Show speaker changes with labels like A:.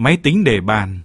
A: máy tính để bàn,